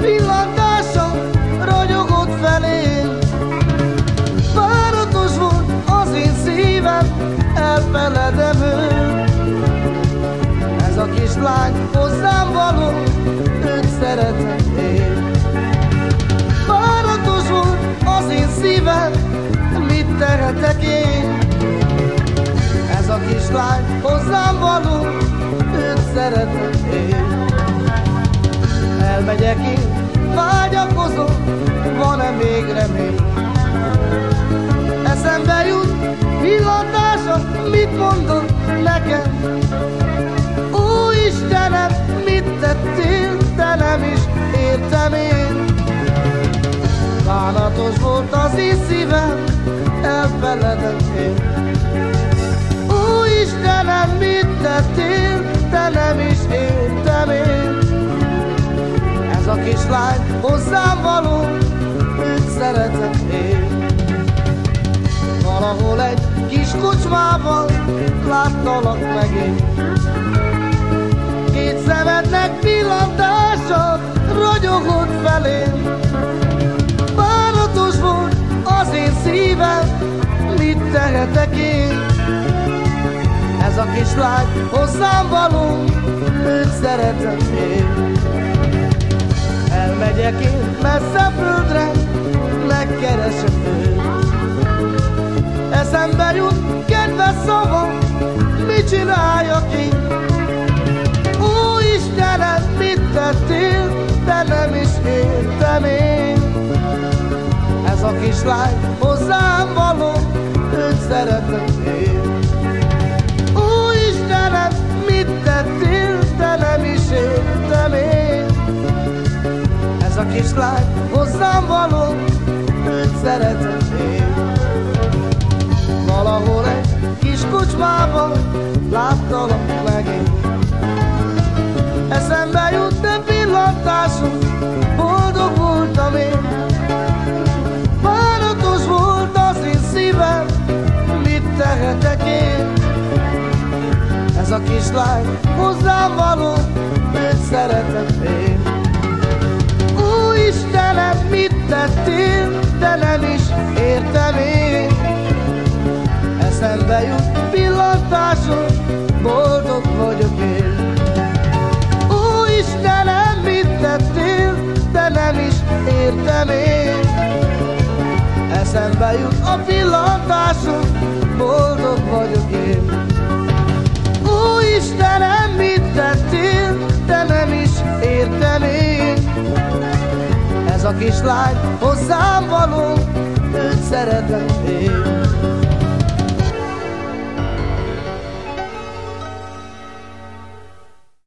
pillantása ragyogott felén. Váratos volt az én szívem, elfeledem őt. Ez a kislány hozzám való, őt szeretem én. Váratos volt az én szívem, mit tehetek én? Ez a kislány hozzám való, őt szeretem. Elmegyek én, vágyakozom, van-e még remény? Eszembe jut pillantása, mit mondott nekem? Ó Istenem, mit tettél, te nem is értem én. Bánatos volt az én szívem, kislány hozzám való, őt szeretem én. Valahol egy kis kocsmában láttalak meg én. Két szemednek pillantása ragyogott felém. Bánatos volt az én szívem, mit tehetek én? Ez a kislány hozzám való, őt szeretem én. Elmegyek én messze földre, megkeresem őt. Eszembe jut kedves szava, mit csináljak én? Ó Istenem, mit tettél, de nem is értem én. Ez a kislány hozzám való, kislány hozzám való, őt szeretem én. Valahol egy kis kocsmában láttalak meg én. Eszembe jut te pillantásom, boldog voltam én. Bánatos volt az én szívem, mit tehetek én? Ez a kislány hozzám való, őt szeretem mit tettél, de nem is értem én. Eszembe jut pillantásom, boldog vagyok én. Ó Istenem, mit tettél, de nem is értem én. Eszembe jut a pillantásom, boldog vagyok én. Ó Istenem, mit tettél, a kislány hozzám való, őt szeretem én.